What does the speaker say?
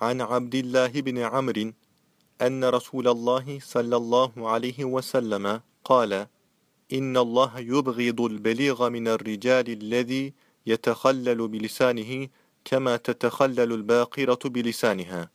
عن عبد الله بن عمرو أن رسول الله صلى الله عليه وسلم قال إن الله يبغض البليغ من الرجال الذي يتخلل بلسانه كما تتخلل الباقرة بلسانها.